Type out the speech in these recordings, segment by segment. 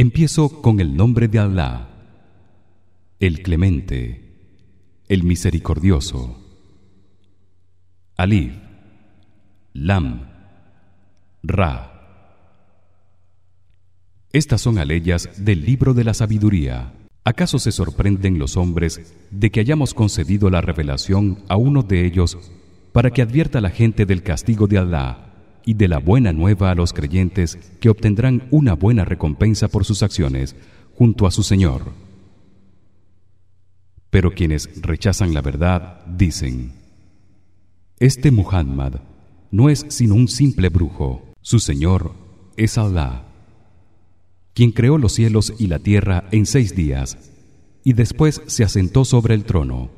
Empiezo con el nombre de Allah, el Clemente, el Misericordioso. Alif, Lam, Ra. Estas son aleyas del libro de la sabiduría. ¿Acaso se sorprenden los hombres de que hayamos concedido la revelación a uno de ellos para que advierta a la gente del castigo de Allah? Y de la buena nueva a los creyentes que obtendrán una buena recompensa por sus acciones junto a su Señor. Pero quienes rechazan la verdad dicen: Este Muhammad no es sino un simple brujo, su Señor es Allah, quien creó los cielos y la tierra en seis días y después se asentó sobre el trono.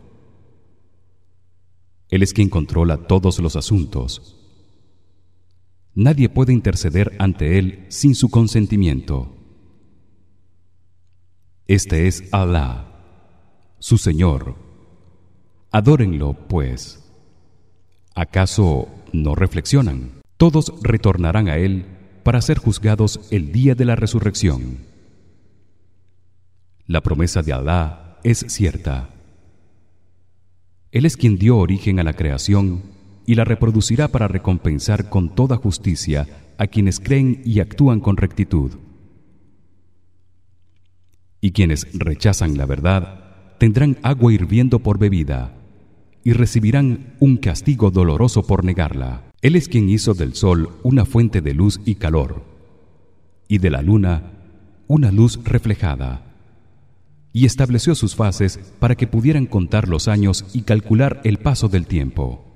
Él es quien controla todos los asuntos nadie puede interceder ante él sin su consentimiento. Este es Allah su Señor. Adórenlo pues. Acaso no reflexionan todos retornarán a él para ser juzgados el día de la resurrección. La promesa de Allah es cierta. Él es quien dio origen a la creación y la reproducirá para recompensar con toda justicia a quienes creen y actúan con rectitud. Y quienes rechazan la verdad tendrán agua hirviendo por bebida y recibirán un castigo doloroso por negarla. Él es quien hizo del sol una fuente de luz y calor y de la luna una luz reflejada y estableció sus fases para que pudieran contar los años y calcular el paso del tiempo.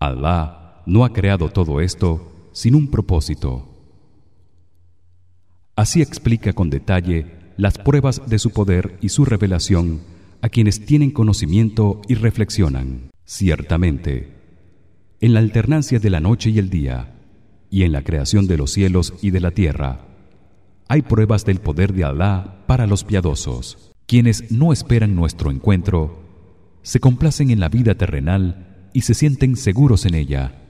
Allah no ha creado todo esto sin un propósito. Así explica con detalle las pruebas de su poder y su revelación a quienes tienen conocimiento y reflexionan. Ciertamente, en la alternancia de la noche y el día y en la creación de los cielos y de la tierra, hay pruebas del poder de Allah para los piadosos. Quienes no esperan nuestro encuentro se complacen en la vida terrenal y se sienten seguros en ella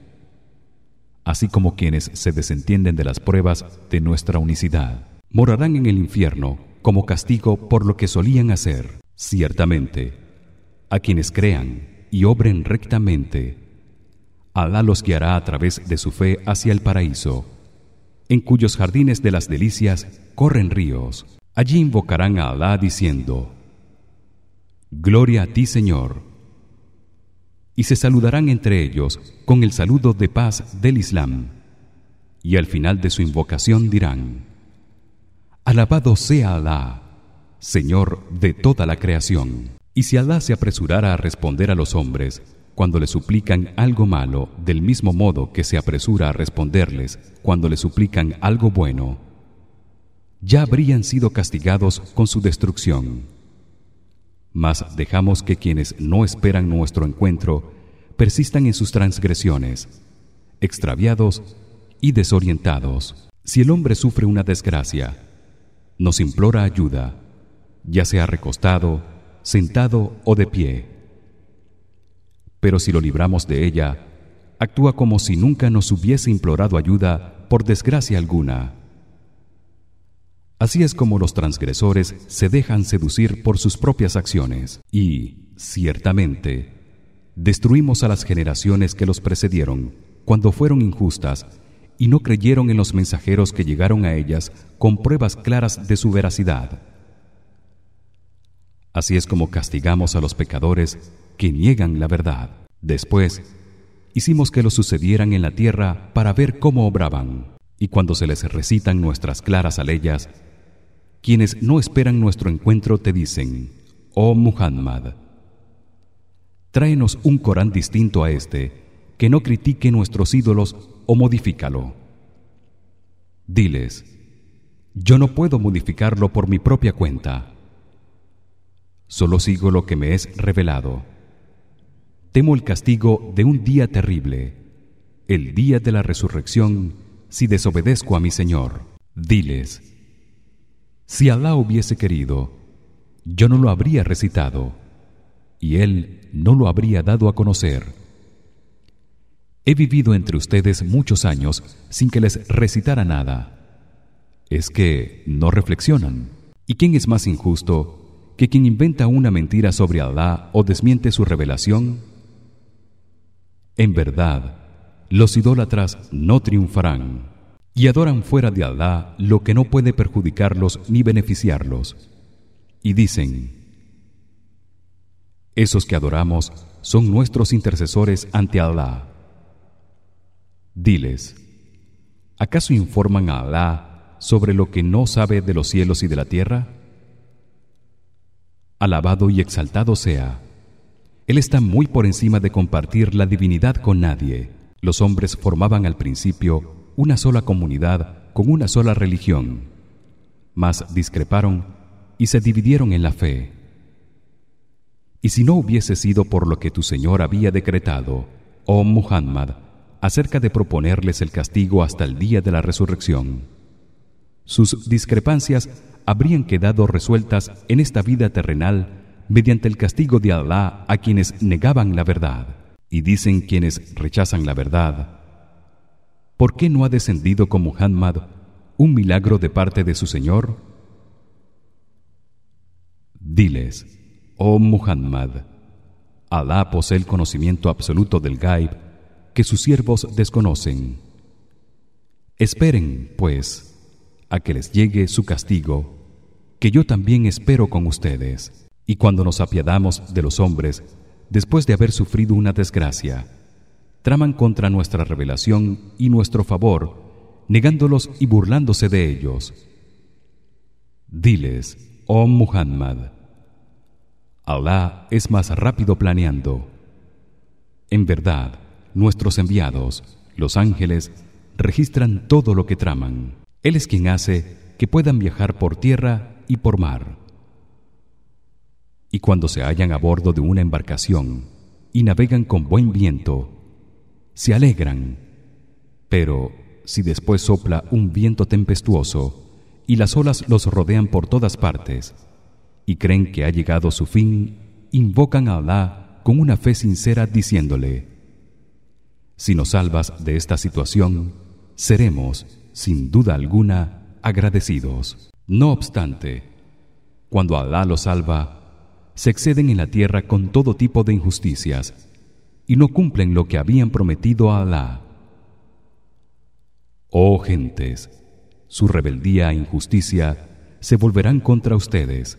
así como quienes se desentienden de las pruebas de nuestra unicidad. Morarán en el infierno como castigo por lo que solían hacer ciertamente a quienes crean y obren rectamente. Alá los guiará a través de su fe hacia el paraíso en cuyos jardines de las delicias corren ríos. Allí invocarán a Alá diciendo Gloria a ti Señor y se saludarán entre ellos con el saludo de paz del Islam. Y al final de su invocación dirán Alabado sea Alá Señor de toda la creación. Y si Alá se apresurara a responder a los hombres cuando le suplican algo malo del mismo modo que se apresura a responderles cuando le suplican algo bueno ya habrían sido castigados con su destrucción mas dejamos que quienes no esperan nuestro encuentro persistan en sus transgresiones extraviados y desorientados. Si el hombre sufre una desgracia nos implora ayuda ya sea recostado sentado o de pie. Pero si lo libramos de ella actúa como si nunca nos hubiese implorado ayuda por desgracia alguna Así es como los transgresores se dejan seducir por sus propias acciones y ciertamente destruimos a las generaciones que los precedieron cuando fueron injustas y no creyeron en los mensajeros que llegaron a ellas con pruebas claras de su veracidad. Así es como castigamos a los pecadores que niegan la verdad. Después hicimos que lo sucedieran en la tierra para ver cómo obraban. Y cuando se les recitan nuestras claras aleyas, quienes no esperan nuestro encuentro te dicen oh Muhammad tráenos un Corán distinto a este que no critique nuestros ídolos o modifícalo. Diles yo no puedo modificarlo por mi propia cuenta. Solo sigo lo que me es revelado. Temo el castigo de un día terrible el día de la resurrección si desobedezco a mi Señor. Diles si Alá hubiese querido, yo no lo habría recitado y él no lo habría dado a conocer. He vivido entre ustedes muchos años sin que les recitara nada. es que no reflexionan. ¿Y quién es más injusto que quien inventa una mentira sobre Alá o desmiente su revelación? En verdad, los idólatras no triunfarán y adoran fuera de Alá lo que no puede perjudicarlos ni beneficiarlos. Y dicen: Esos que adoramos son nuestros intercesores ante Alá. Diles: ¿Acaso informan a Alá sobre lo que no sabe de los cielos y de la tierra? Alabado y exaltado sea. Él está muy por encima de compartir la divinidad con nadie. Los hombres formaban al principio una sola comunidad con una sola religión, mas discreparon y se dividieron en la fe. Y si no hubiese sido por lo que tu Señor había decretado, oh Muhammad, acerca de proponerles el castigo hasta el día de la resurrección sus discrepancias habrían quedado resueltas en esta vida terrenal mediante el castigo de Allah a quienes negaban la verdad y dicen quienes rechazan la verdad ¿Por qué no ha descendido con Muhammad un milagro de parte de su Señor? Diles, oh Muhammad, Alá posee el conocimiento absoluto del Gaib que sus siervos desconocen. Esperen, pues, a que les llegue su castigo, que yo también espero con ustedes. Y cuando nos apiadamos de los hombres después de haber sufrido una desgracia, traman contra nuestra revelación y nuestro favor, negándolos y burlándose de ellos. Diles, oh Muhammad, Allah es más rápido planeando. En verdad, nuestros enviados, los ángeles, registran todo lo que traman. Él es quien hace que puedan viajar por tierra y por mar. Y cuando se hallan a bordo de una embarcación y navegan con buen viento, se alegran. Pero si después sopla un viento tempestuoso y las olas los rodean por todas partes y creen que ha llegado su fin, invocan a Alá con una fe sincera diciéndole: Si nos salvas de esta situación, seremos sin duda alguna agradecidos. No obstante, cuando Alá los salva, se exceden en la tierra con todo tipo de injusticias y no cumplen lo que habían prometido a Alá. Oh gentes, su rebeldía e injusticia se volverán contra ustedes.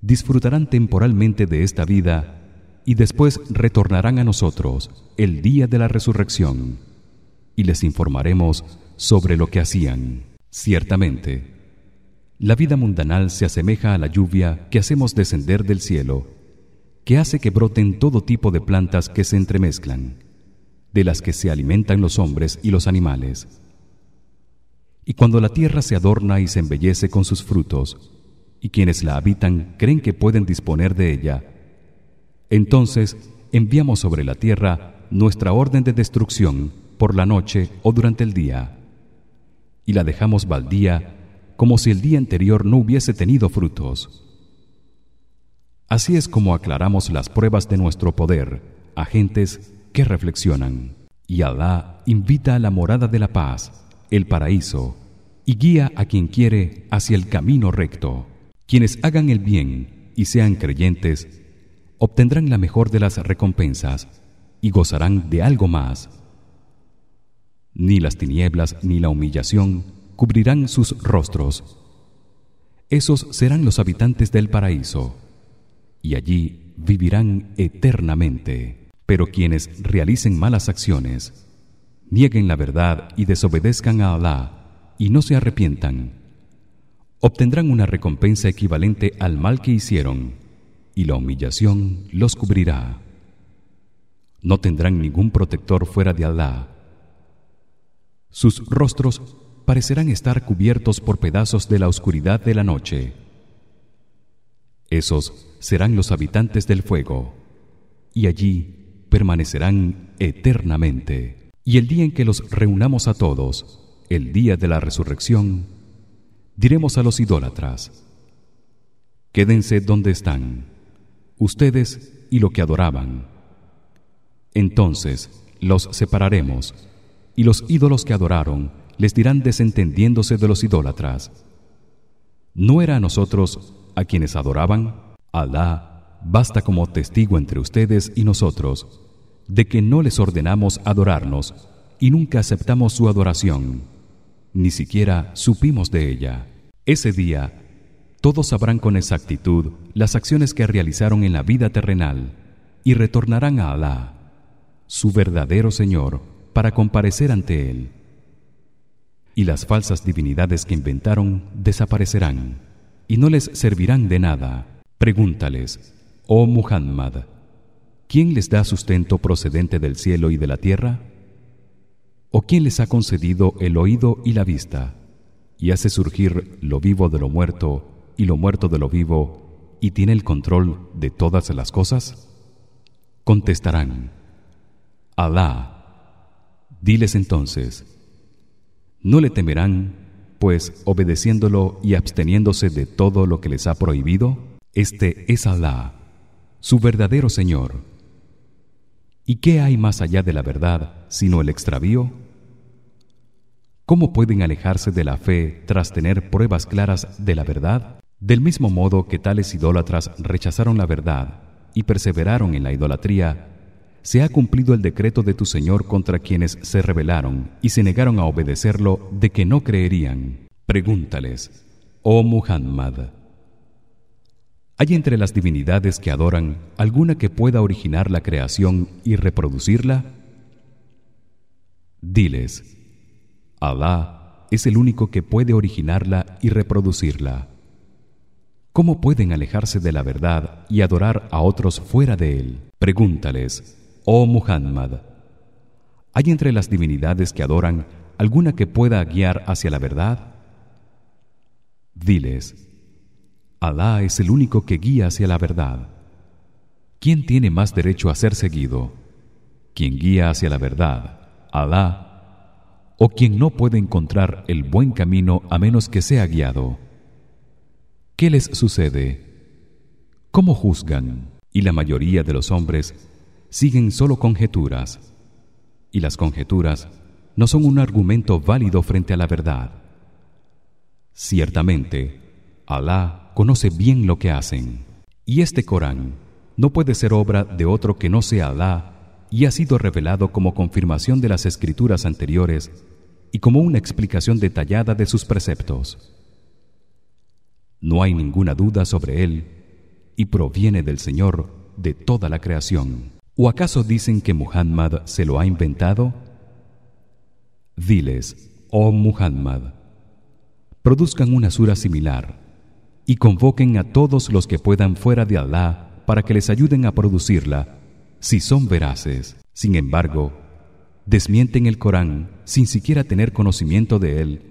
Disfrutarán temporalmente de esta vida y después retornarán a nosotros el día de la resurrección y les informaremos sobre lo que hacían. Ciertamente, la vida mundanal se asemeja a la lluvia que hacemos descender del cielo, que hace que broten todo tipo de plantas que se entremezclan, de las que se alimentan los hombres y los animales. Y cuando la tierra se adorna y se embellece con sus frutos, y quienes la habitan creen que pueden disponer de ella, entonces enviamos sobre la tierra nuestra orden de destrucción por la noche o durante el día y la dejamos baldía como si el día anterior no hubiese tenido frutos. Así es como aclaramos las pruebas de nuestro poder a gentes que reflexionan. Y Alá invita a la morada de la paz, el paraíso, y guía a quien quiere hacia el camino recto. Quienes hagan el bien y sean creyentes obtendrán la mejor de las recompensas y gozarán de algo más ni las tinieblas ni la humillación cubrirán sus rostros esos serán los habitantes del paraíso y allí vivirán eternamente. Pero quienes realicen malas acciones nieguen la verdad y desobedezcan a Alá y no se arrepientan obtendrán una recompensa equivalente al mal que hicieron y la humillación los cubrirá. No tendrán ningún protector fuera de Alá. Sus rostros parecerán estar cubiertos por pedazos de la oscuridad de la noche. Esos serán los habitantes del fuego y allí permanecerán eternamente. Y el día en que los reunamos a todos el día de la resurrección diremos a los idólatras quédense donde están ustedes y lo que adoraban. Entonces los separaremos y los ídolos que adoraron les dirán desentendiéndose de los idólatras no era a nosotros a quienes adoraban Alá basta como testigo entre ustedes y nosotros de que no les ordenamos adorarnos y nunca aceptamos su adoración ni siquiera supimos de ella. Ese día todos sabrán con exactitud las acciones que realizaron en la vida terrenal y retornarán a Alá su verdadero Señor para comparecer ante él. Y las falsas divinidades que inventaron desaparecerán y no les servirán de nada pregúntales oh Muhammad ¿quién les da sustento procedente del cielo y de la tierra? ¿O quién les ha concedido el oído y la vista y hace surgir lo vivo de lo muerto y lo muerto de lo vivo y tiene el control de todas las cosas? Contestarán: Alá. Diles entonces: No le temerán, pues obedeciéndolo y absteniéndose de todo lo que les ha prohibido, este es Alá, su verdadero Señor. ¿Y qué hay más allá de la verdad sino el extravío? ¿Cómo pueden alejarse de la fe tras tener pruebas claras de la verdad? Del mismo modo que tales idólatras rechazaron la verdad y perseveraron en la idolatría, se ha cumplido el decreto de tu Señor contra quienes se rebelaron y se negaron a obedecerlo de que no creerían. Pregúntales, oh Muhammad, ¿Hay entre las divinidades que adoran alguna que pueda originar la creación y reproducirla? Diles: Alá es el único que puede originarla y reproducirla. ¿Cómo pueden alejarse de la verdad y adorar a otros fuera de él? Pregúntales: Oh Muhammad, ¿hay entre las divinidades que adoran alguna que pueda guiar hacia la verdad? Diles: Alá es el único que guía hacia la verdad. ¿Quién tiene más derecho a ser seguido? ¿Quién guía hacia la verdad? Alá o quien no puede encontrar el buen camino a menos que sea guiado. ¿Qué les sucede? ¿Cómo juzgan? Y la mayoría de los hombres siguen solo conjeturas, y las conjeturas no son un argumento válido frente a la verdad. Ciertamente, Alá conoce bien lo que hacen. Y este Corán no puede ser obra de otro que no sea Alá y ha sido revelado como confirmación de las escrituras anteriores y como una explicación detallada de sus preceptos. No hay ninguna duda sobre él y proviene del Señor de toda la creación. ¿O acaso dicen que Muhammad se lo ha inventado? Diles, oh Muhammad, produzcan una sura similar y convoquen a todos los que puedan fuera de Alá para que les ayuden a producirla si son veraces. Sin embargo desmienten el Corán sin siquiera tener conocimiento de él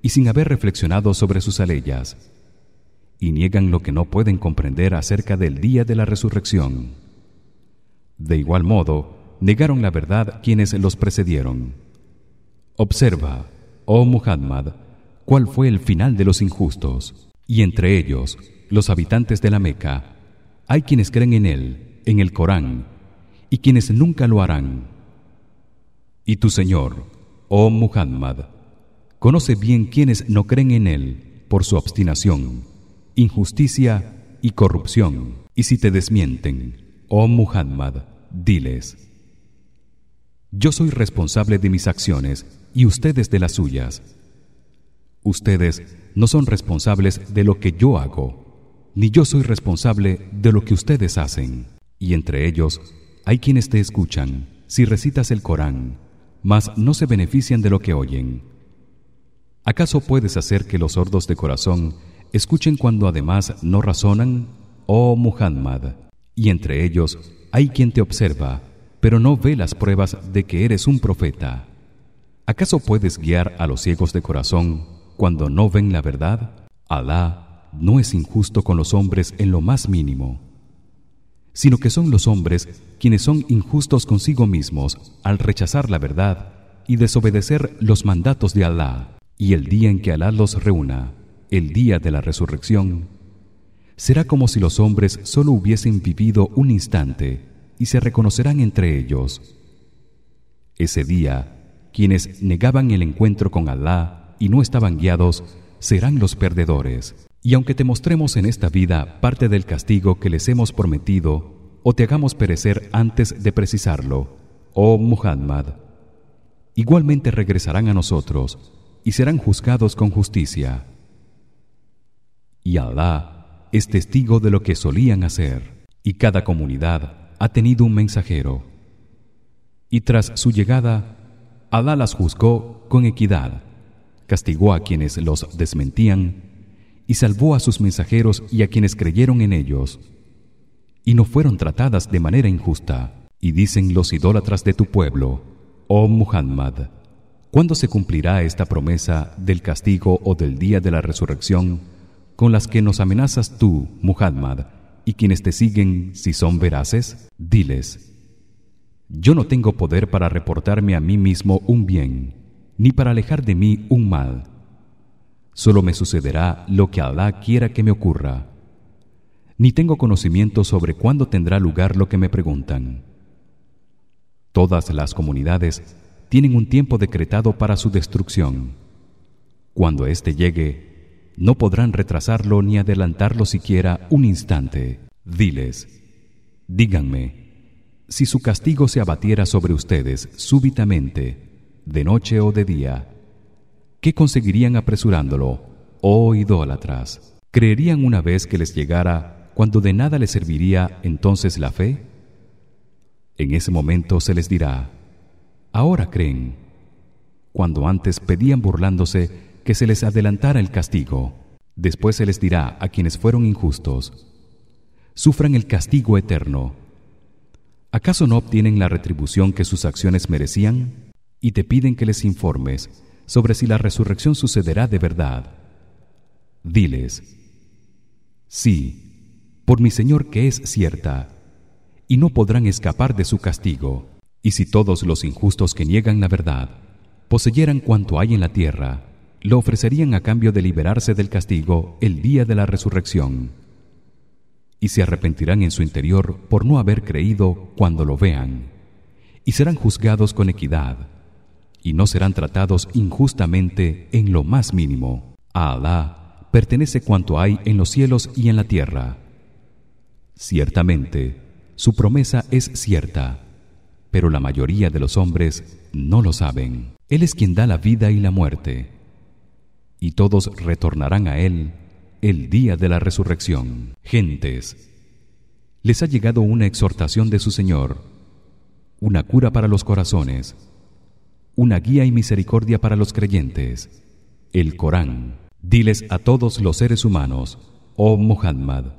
y sin haber reflexionado sobre sus aleyas y niegan lo que no pueden comprender acerca del día de la resurrección. De igual modo negaron la verdad quienes los precedieron. Observa oh Muhammad cuál fue el final de los injustos y entre ellos los habitantes de la Meca hay quienes creen en él en el Corán y quienes nunca lo harán. Y tu Señor oh Muhammad conoce bien quienes no creen en él por su obstinación injusticia y corrupción. Y si te desmienten oh Muhammad diles yo soy responsable de mis acciones y ustedes de las suyas ustedes no son responsables de lo que yo hago ni yo soy responsable de lo que ustedes hacen. Y entre ellos hay quienes te escuchan si recitas el Corán mas no se benefician de lo que oyen. ¿acaso puedes hacer que los sordos de corazón escuchen cuando además no razonan oh Muhammad y entre ellos hay quien te observa pero no ve las pruebas de que eres un profeta. ¿acaso puedes guiar a los ciegos de corazón cuando no ven la verdad Alá no es injusto con los hombres en lo más mínimo sino que son los hombres quienes son injustos consigo mismos al rechazar la verdad y desobedecer los mandatos de Alá. Y el día en que Alá los reúna el día de la resurrección será como si los hombres solo hubiesen vivido un instante y se reconocerán entre ellos. Ese día quienes negaban el encuentro con Alá y no estaban guiados serán los perdedores. Y aunque te mostremos en esta vida parte del castigo que les hemos prometido o te hagamos perecer antes de precisarlo oh Muhammad igualmente regresarán a nosotros y serán juzgados con justicia. Y Alá es testigo de lo que solían hacer y cada comunidad ha tenido un mensajero. Y tras su llegada Alá las juzgó con equidad castigó a quienes los desmentían y salvó a sus mensajeros y a quienes creyeron en ellos. Y no fueron tratadas de manera injusta. Y dicen los idólatras de tu pueblo oh Muhammad ¿cuándo se cumplirá esta promesa del castigo o del día de la resurrección con las que nos amenazas tú Muhammad y quienes te siguen si son veraces diles yo no tengo poder para reportarme a mí mismo un bien ni para alejar de mí un mal. Solo me sucederá lo que Alá quiera que me ocurra. Ni tengo conocimiento sobre cuándo tendrá lugar lo que me preguntan. Todas las comunidades tienen un tiempo decretado para su destrucción. Cuando éste llegue no podrán retrasarlo ni adelantarlo siquiera un instante. Diles díganme si su castigo se abatiera sobre ustedes súbitamente de noche o de día ¿qué conseguirían apresurándolo oh idólatras creerían una vez que les llegara cuando de nada les serviría entonces la fe en ese momento se les dirá ahora creen. Cuando antes pedían burlándose que se les adelantara el castigo después se les dirá a quienes fueron injustos sufran el castigo eterno. ¿acaso no obtienen la retribución que sus acciones merecían? Y te piden que les informes sobre si la resurrección sucederá de verdad. Diles: Sí, por mi Señor que es cierta, y no podrán escapar de su castigo. Y si todos los injustos que niegan la verdad poseyeran cuanto hay en la tierra, lo ofrecerían a cambio de liberarse del castigo el día de la resurrección. Y se arrepentirán en su interior por no haber creído cuando lo vean, y serán juzgados con equidad y no serán tratados injustamente en lo más mínimo. A Alá pertenece cuanto hay en los cielos y en la tierra. Ciertamente, su promesa es cierta, pero la mayoría de los hombres no lo saben. Él es quien da la vida y la muerte, y todos retornarán a él el día de la resurrección. Gentes, les ha llegado una exhortación de su Señor, una cura para los corazones una guía y misericordia para los creyentes. El Corán. Diles a todos los seres humanos oh Muhammad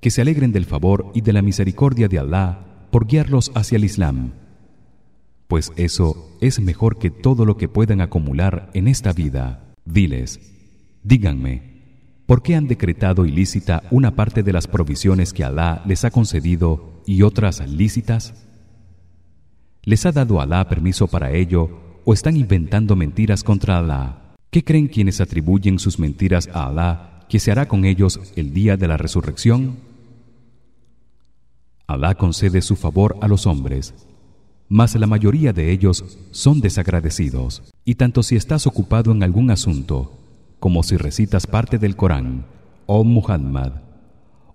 que se alegren del favor y de la misericordia de Alá por guiarlos hacia el Islam pues eso es mejor que todo lo que puedan acumular en esta vida. Diles díganme ¿por qué han decretado ilícita una parte de las provisiones que Alá les ha concedido y otras lícitas? ¿Les ha dado Alá permiso para ello o están inventando mentiras contra Alá? ¿Qué creen quienes atribuyen sus mentiras a Alá que se hará con ellos el día de la resurrección? Alá concede su favor a los hombres, mas la mayoría de ellos son desagradecidos. Y tanto si estás ocupado en algún asunto como si recitas parte del Corán, oh Muhammad,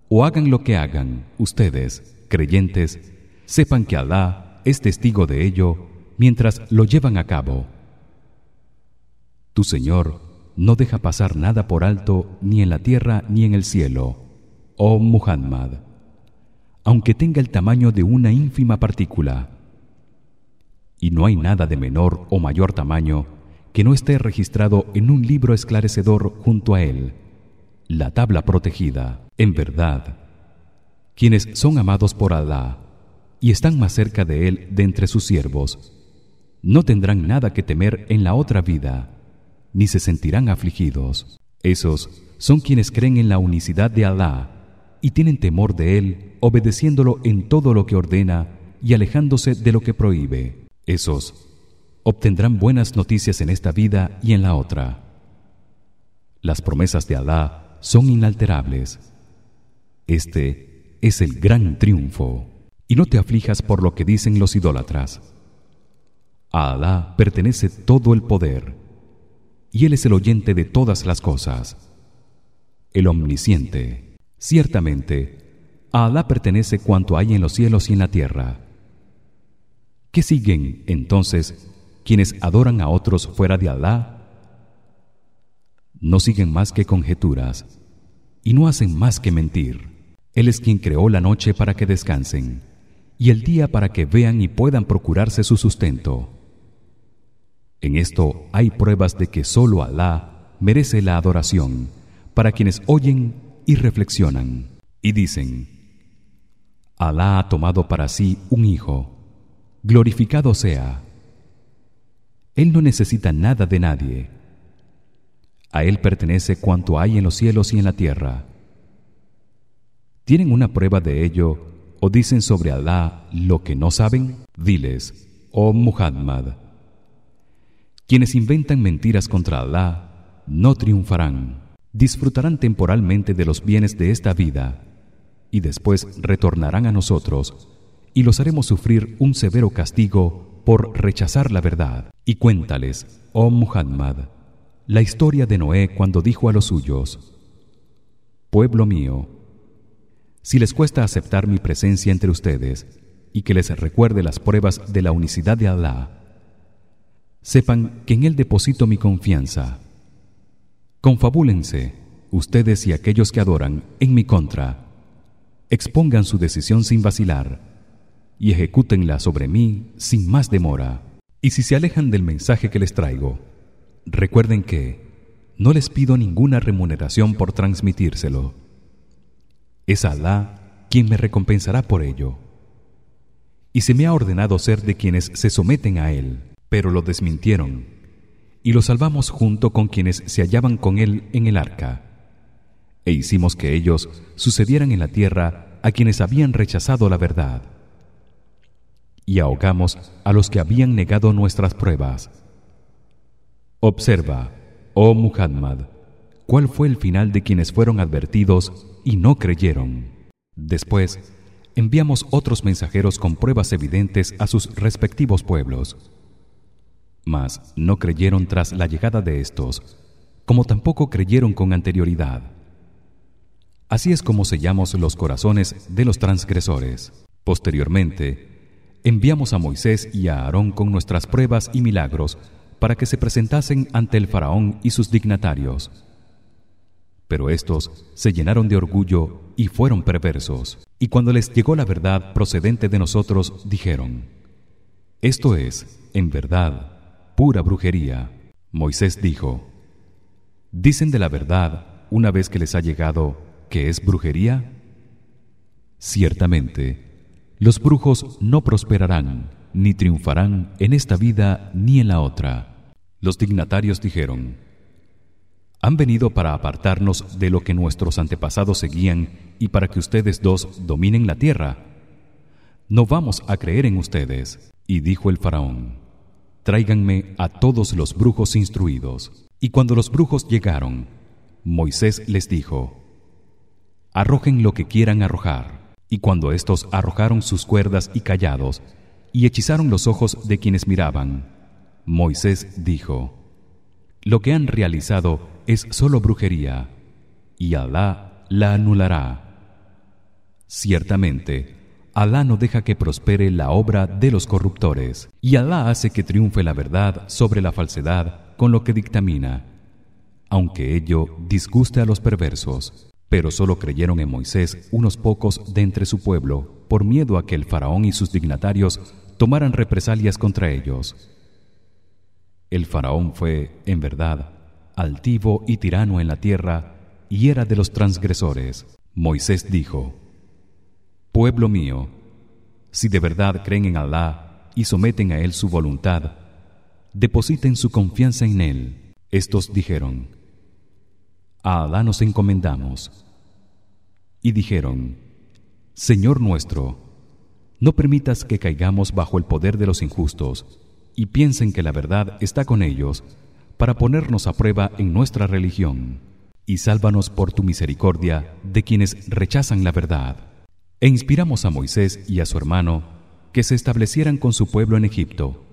o hagan lo que hagan, ustedes, creyentes, sepan que Alá es testigo de ello mientras lo llevan a cabo. Tu Señor no deja pasar nada por alto ni en la tierra ni en el cielo, oh Muhammad, aunque tenga el tamaño de una ínfima partícula. Y no hay nada de menor o mayor tamaño que no esté registrado en un libro esclarecedor junto a él, la tabla protegida. En verdad, quienes son amados por Alá y están más cerca de él de entre sus siervos. No tendrán nada que temer en la otra vida ni se sentirán afligidos. Esos son quienes creen en la unicidad de Alá y tienen temor de él obedeciéndolo en todo lo que ordena y alejándose de lo que prohíbe. Esos obtendrán buenas noticias en esta vida y en la otra. Las promesas de Alá son inalterables. Este es el gran triunfo y no te aflijas por lo que dicen los idólatras A Alá pertenece todo el poder y él es el oyente de todas las cosas. El omnisciente. Ciertamente, a Alá pertenece cuanto hay en los cielos y en la tierra. ¿Qué siguen entonces quienes adoran a otros fuera de Alá? No siguen más que conjeturas y no hacen más que mentir. Él es quien creó la noche para que descansen y el día para que vean y puedan procurarse su sustento. En esto hay pruebas de que solo Alá merece la adoración para quienes oyen y reflexionan y dicen: Alá ha tomado para sí un hijo. Glorificado sea. Él no necesita nada de nadie. A él pertenece cuanto hay en los cielos y en la tierra. ¿Tienen una prueba de ello o dicen sobre Alá lo que no saben? Diles, oh Muhammad, quienes inventan mentiras contra Alá no triunfarán. Disfrutarán temporalmente de los bienes de esta vida y después retornarán a nosotros y los haremos sufrir un severo castigo por rechazar la verdad. Y cuéntales, oh Muhammad, la historia de Noé cuando dijo a los suyos: Pueblo mío, si les cuesta aceptar mi presencia entre ustedes y que les recuerde las pruebas de la unicidad de Allah sepan que en él deposito mi confianza. Confabúlense ustedes y aquellos que adoran en mi contra. Expongan su decisión sin vacilar y ejecútenla sobre mí sin más demora. Y si se alejan del mensaje que les traigo recuerden que no les pido ninguna remuneración por transmitírselo es Alá quien me recompensará por ello. Y se me ha ordenado ser de quienes se someten a él, pero lo desmintieron, y lo salvamos junto con quienes se hallaban con él en el arca. E hicimos que ellos sucedieran en la tierra a quienes habían rechazado la verdad. Y ahogamos a los que habían negado nuestras pruebas. Observa, oh Muhammad, cuál fue el final de quienes fueron advertidos y no creyeron. Después enviamos otros mensajeros con pruebas evidentes a sus respectivos pueblos. Mas no creyeron tras la llegada de estos, como tampoco creyeron con anterioridad. Así es como sellamos los corazones de los transgresores. Posteriormente, enviamos a Moisés y a Aarón con nuestras pruebas y milagros para que se presentasen ante el faraón y sus dignatarios pero estos se llenaron de orgullo y fueron perversos. Y cuando les llegó la verdad procedente de nosotros dijeron esto es en verdad pura brujería Moisés dijo dicen de la verdad una vez que les ha llegado que es brujería ciertamente los brujos no prosperarán ni triunfarán en esta vida ni en la otra los dignatarios dijeron han venido para apartarnos de lo que nuestros antepasados seguían y para que ustedes dos dominen la tierra. No vamos a creer en ustedes. Y dijo el faraón: Tráiganme a todos los brujos instruidos. Y cuando los brujos llegaron, Moisés les dijo: Arrojen lo que quieran arrojar. Y cuando estos arrojaron sus cuerdas y callados y hechizaron los ojos de quienes miraban, Moisés dijo: Lo que han realizado es solo brujería y Alá la anulará. Ciertamente, Alá no deja que prospere la obra de los corruptores y Alá hace que triunfe la verdad sobre la falsedad con lo que dictamina, aunque ello disguste a los perversos. Pero solo creyeron en Moisés unos pocos de entre su pueblo por miedo a que el faraón y sus dignatarios tomaran represalias contra ellos. El faraón fue, en verdad, altivo y tirano en la tierra y era de los transgresores. Moisés dijo: Pueblo mío, si de verdad creen en Alá y someten a él su voluntad, depositen su confianza en él. Estos dijeron: A Alá nos encomendamos. Y dijeron: Señor nuestro, no permitas que caigamos bajo el poder de los injustos y piensen que la verdad está con ellos para ponernos a prueba en nuestra religión y sálvanos por tu misericordia de quienes rechazan la verdad. E inspiramos a Moisés y a su hermano que se establecieran con su pueblo en Egipto.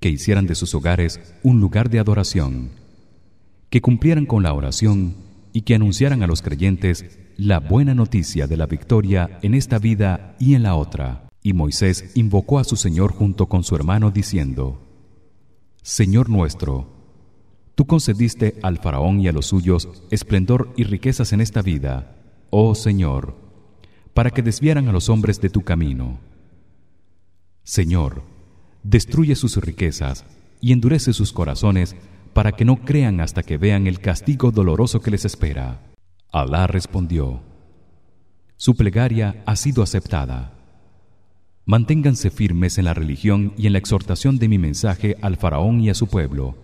que hicieran de sus hogares un lugar de adoración que cumplieran con la oración y que anunciaran a los creyentes la buena noticia de la victoria en esta vida y en la otra y Moisés invocó a su Señor junto con su hermano diciendo Señor nuestro tú concediste al faraón y a los suyos esplendor y riquezas en esta vida oh Señor para que desviaran a los hombres de tu camino. Señor destruye sus riquezas y endurece sus corazones para que no crean hasta que vean el castigo doloroso que les espera. Alá respondió Su plegaria ha sido aceptada Manténganse firmes en la religión y en la exhortación de mi mensaje al faraón y a su pueblo.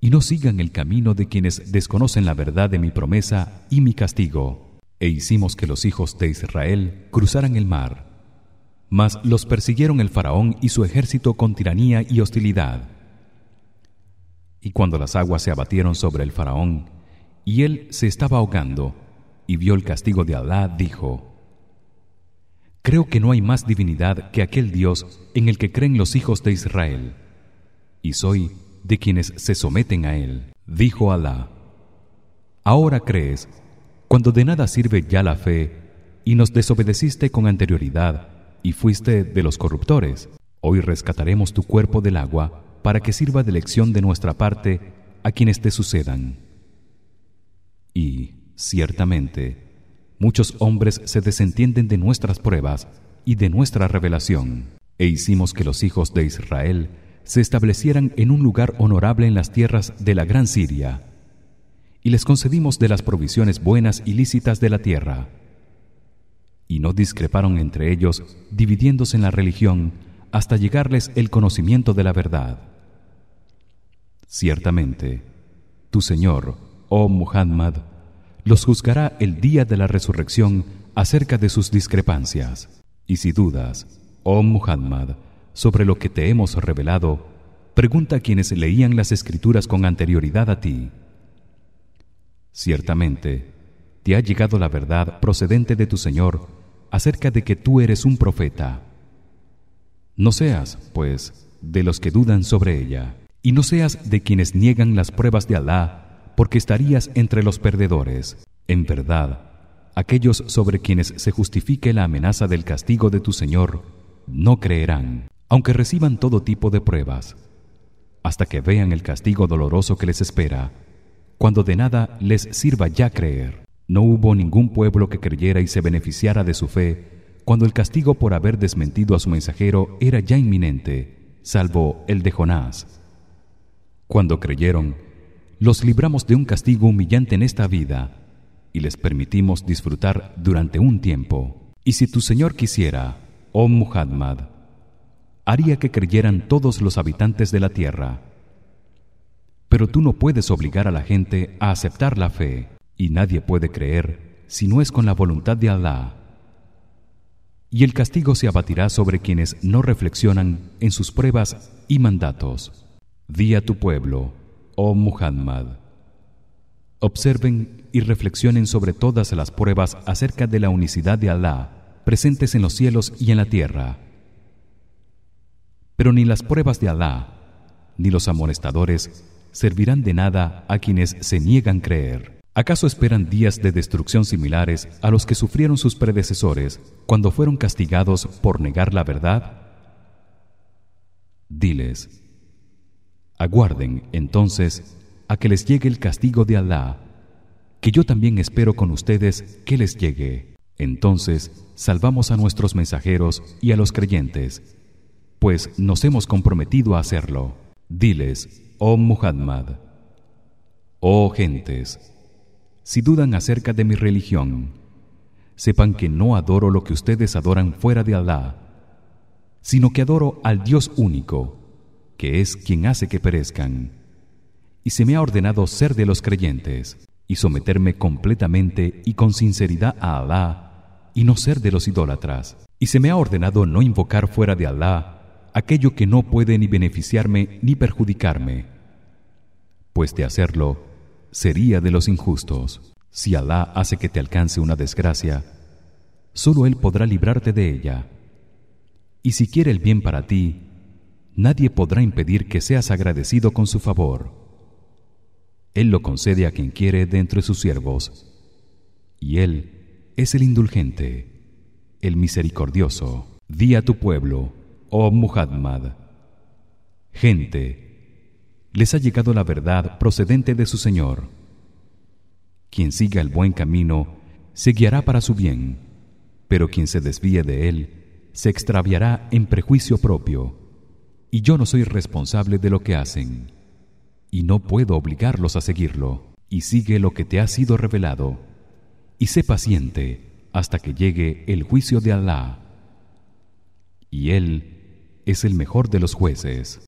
Y no sigan el camino de quienes desconocen la verdad de mi promesa y mi castigo. E hicimos que los hijos de Israel cruzaran el mar. Mas los persiguieron el faraón y su ejército con tiranía y hostilidad. Y cuando las aguas se abatieron sobre el faraón y él se estaba ahogando y vio el castigo de Alá dijo Creo que no hay más divinidad que aquel Dios en el que creen los hijos de Israel. Y soy de quienes se someten a él dijo Alá. Ahora crees cuando de nada sirve ya la fe y nos desobedeciste con anterioridad y fuiste de los corruptores hoy rescataremos tu cuerpo del agua para que sirva de lección de nuestra parte a quienes te sucedan. Y ciertamente muchos hombres se desentienden de nuestras pruebas y de nuestra revelación e hicimos que los hijos de Israel se establecieran en un lugar honorable en las tierras de la gran Siria y les concedimos de las provisiones buenas y lícitas de la tierra y no discreparon entre ellos dividiéndose en la religión hasta llegarles el conocimiento de la verdad. Ciertamente tu señor oh Muhammad los juzgará el día de la resurrección acerca de sus discrepancias y si dudas oh Muhammad sobre lo que te hemos revelado pregunta a quienes leían las escrituras con anterioridad a ti. Ciertamente te ha llegado la verdad procedente de tu Señor acerca de que tú eres un profeta. No seas pues de los que dudan sobre ella y no seas de quienes niegan las pruebas de Alá porque estarías entre los perdedores. En verdad aquellos sobre quienes se justifique la amenaza del castigo de tu Señor no creerán aunque reciban todo tipo de pruebas hasta que vean el castigo doloroso que les espera cuando de nada les sirva ya creer. No hubo ningún pueblo que creyera y se beneficiara de su fe cuando el castigo por haber desmentido a su mensajero era ya inminente salvo el de Jonás. Cuando creyeron los libramos de un castigo humillante en esta vida y les permitimos disfrutar durante un tiempo. Y si tu Señor quisiera oh Muhammad haría que creyeran todos los habitantes de la tierra. Pero tú no puedes obligar a la gente a aceptar la fe y nadie puede creer si no es con la voluntad de Alá. Y el castigo se abatirá sobre quienes no reflexionan en sus pruebas y mandatos. Di a tu pueblo oh Muhammad observen y reflexionen sobre todas las pruebas acerca de la unicidad de Alá presentes en los cielos y en la tierra pero ni las pruebas de Alá ni los amonestadores servirán de nada a quienes se niegan creer. ¿Acaso esperan días de destrucción similares a los que sufrieron sus predecesores cuando fueron castigados por negar la verdad? Diles: Aguarden entonces a que les llegue el castigo de Alá, que yo también espero con ustedes que les llegue. Entonces salvamos a nuestros mensajeros y a los creyentes pues nos hemos comprometido a hacerlo. Diles, oh Muhammad, oh gentes, si dudan acerca de mi religión, sepan que no adoro lo que ustedes adoran fuera de Alá, sino que adoro al Dios único, que es quien hace que perezcan. Y se me ha ordenado ser de los creyentes y someterme completamente y con sinceridad a Alá y no ser de los idólatras. Y se me ha ordenado no invocar fuera de Alá aquello que no puede ni beneficiarme ni perjudicarme pues de hacerlo sería de los injustos si Alá hace que te alcance una desgracia solo él podrá librarte de ella y si quiere el bien para ti nadie podrá impedir que seas agradecido con su favor. Él lo concede a quien quiere de entre sus siervos. Y él es el indulgente el misericordioso. Di a tu pueblo oh Muhammad. Gente les ha llegado la verdad procedente de su Señor. Quien siga el buen camino se guiará para su bien pero quien se desvíe de él se extraviará en prejuicio propio y yo no soy responsable de lo que hacen. Y no puedo obligarlos a seguirlo. Y sigue lo que te ha sido revelado. Y sé paciente hasta que llegue el juicio de Alá. Y él es el mejor de los jueces